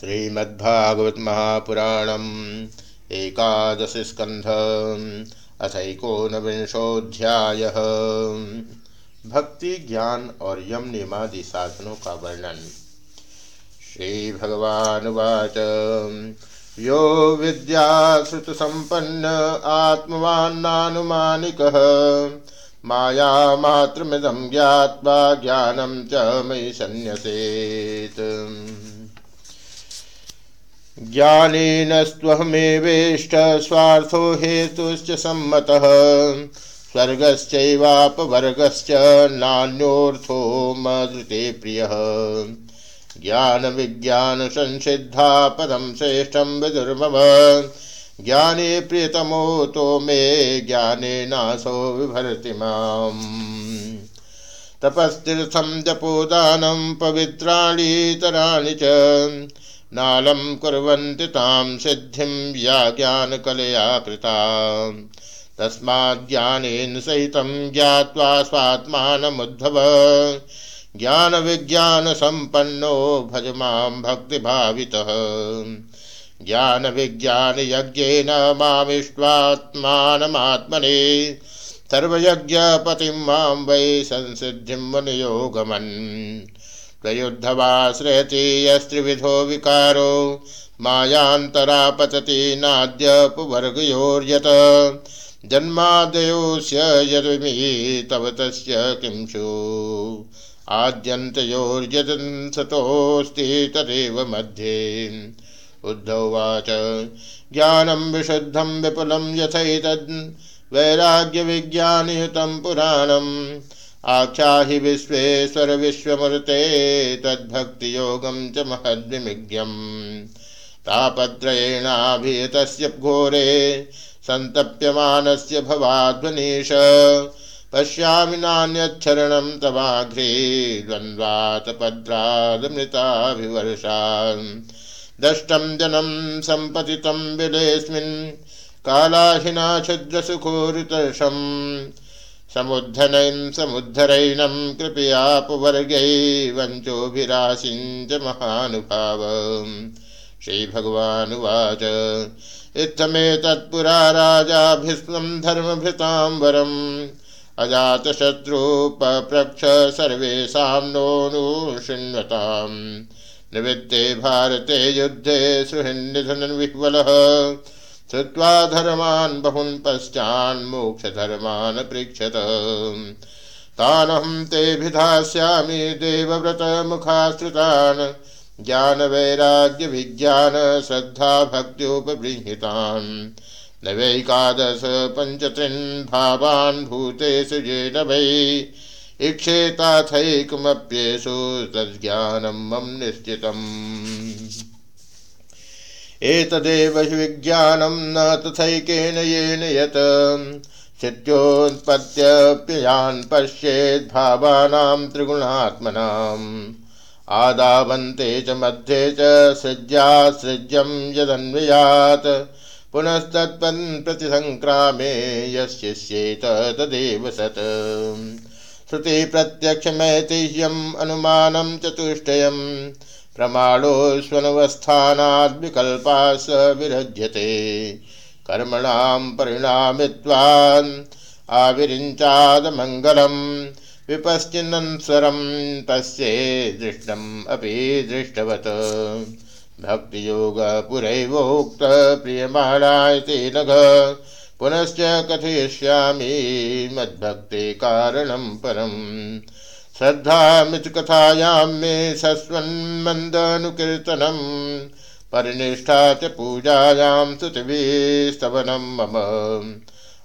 श्रीमद्भागवत महापुराणम एकादश स्कंध अथकोनविंशोध्याय भक्ति, ज्ञान और यम नियमादि साधनों का वर्णन। श्री भगवानुवाच यो विद्याश्रुतसम्पन्न आत्मवान्नानुमानिकः मायामात्रमिदं ज्ञात्वा ज्ञानं च मयि सन्न्यसेत् ज्ञानेनस्त्वहमेवेष्ट स्वार्थो हेतुश्च सम्मतः। स्वर्गश्चैवापवर्गश्च नान्योऽर्थो मदृते प्रियः। ज्ञानविज्ञानसंसिद्धा पदं श्रेष्ठं विदुर्मम। ज्ञाने प्रियतमो तो मे ज्ञाने नासो विभरति माम्। तपस्तीर्थं जपोदानं पवित्राणीतराणि च। नालं कुर्वन्ति तां सिद्धिं या ज्ञानकलया कृता तस्माज्ञानेन सहितं ज्ञात्वा स्वात्मानमुद्धव। ज्ञानविज्ञानसम्पन्नो भज माँ भक्तिभावितः। ज्ञानविज्ञानयज्ञेन मामिष्ट्वात्मानमात्मने सर्वयज्ञपतिं माँ वै संसिद्धिं वनयोगमन् प्रयुद्धवाश्रयति यस्त्रिविधो विकारो। मायान्तरा पतति नाद्यपवर्गयोर्यत जन्मादयोस्य यद्विमि तव तस्य किंशु। आद्यन्तयोर्यतंसतोऽस्ति तदेव मध्ये। उद्धवाच ज्ञानं विशुद्धं विपुलं यथैतद्। वैराग्यविज्ञानयुतं पुराणम्। आख्याहि विश्वेश्वर विश्वमूर्ते तद्भक्तियोगं च महद्विमिज्ञम् तापत्रयेणाभियतस्य घोरे सन्तप्यमानस्य भवाध्वनीश। पश्यामि नान्यच्छरणं तवाघ्रे द्वन्द्वातपद्रादमृताभिवर्षान्। दष्टं जनं सम्पतितं विलेऽस्मिन् कालाहिना क्षुद्रसुखोरुतर्षम् समुद्धनैं समुद्धरैनं कृपयापवर्गै वञ्चोभिराशिञ्च महानुभाव श्रीभगवानुवाच। इत्थमेतत्पुरा राजा भीष्मं धर्मभृतां वरम् अजातशत्रुपप्रक्ष सर्वेषां नोनुशृण्वताम् निवृत्ते भारते युद्धे सुहृन्निधनविह्वलः श्रुत्वा धर्मान् बहून् पश्चान्मोक्षधर्मान् पृच्छत। तानहं ते भिधास्यामि देवव्रतमुखाश्रितान् ज्ञानवैराग्यविज्ञानश्रद्धा भक्त्योपबृंहितान् नवैकादश पञ्चत्रिन् भावान् भूतेषु येन वै, इक्षेताथैकमप्येषु तज्ज्ञानं मम निश्चितम्। एतदेव हि विज्ञानं न तथैकेन येन यत्। चित्योत्पत्त्यप्ययान् पश्येत् भावानां त्रिगुणात्मनाम्। आदावन्ते च मध्ये च सृज्यासृज्यं यदन्वयात्। पुनस्तत्पन् प्रतिसङ्क्रामे यस्येत तदेव सत्। श्रुतिप्रत्यक्षमैतिह्यम् अनुमानं चतुष्टयम्। प्रमाणोऽस्वनवस्थानाद् विकल्पा स विरज्यते। कर्मणां परिणामित्वान् आविरिञ्चादमङ्गलम् विपश्चिन्नस्वरं तस्ये दृष्टम् अपि दृष्टवत्। भक्तियोगपुरैवोक्त प्रियमाणाय ते नघ। पुनश्च कथयिष्यामि मद्भक्ते कारणं परम्। श्रद्धामित कथायां मे सस्वन्मन्दनुकीर्तनं परिनिष्ठा च पूजायां स्तुतिभिस्तवनं मम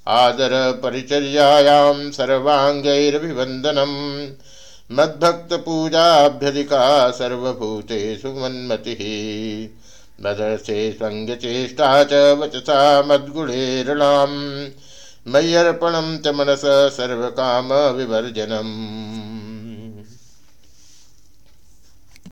आदरपरिचर्यायां सर्वाङ्गैरभिवन्दनं। मद्भक्तपूजाभ्यधिका सर्वभूतेषु मन्मतिः मदर्थे सङ्गचेष्टा च वचसा मद्गुणेरणां मय्यर्पणं च मनस सर्वकामविवर्जनम्।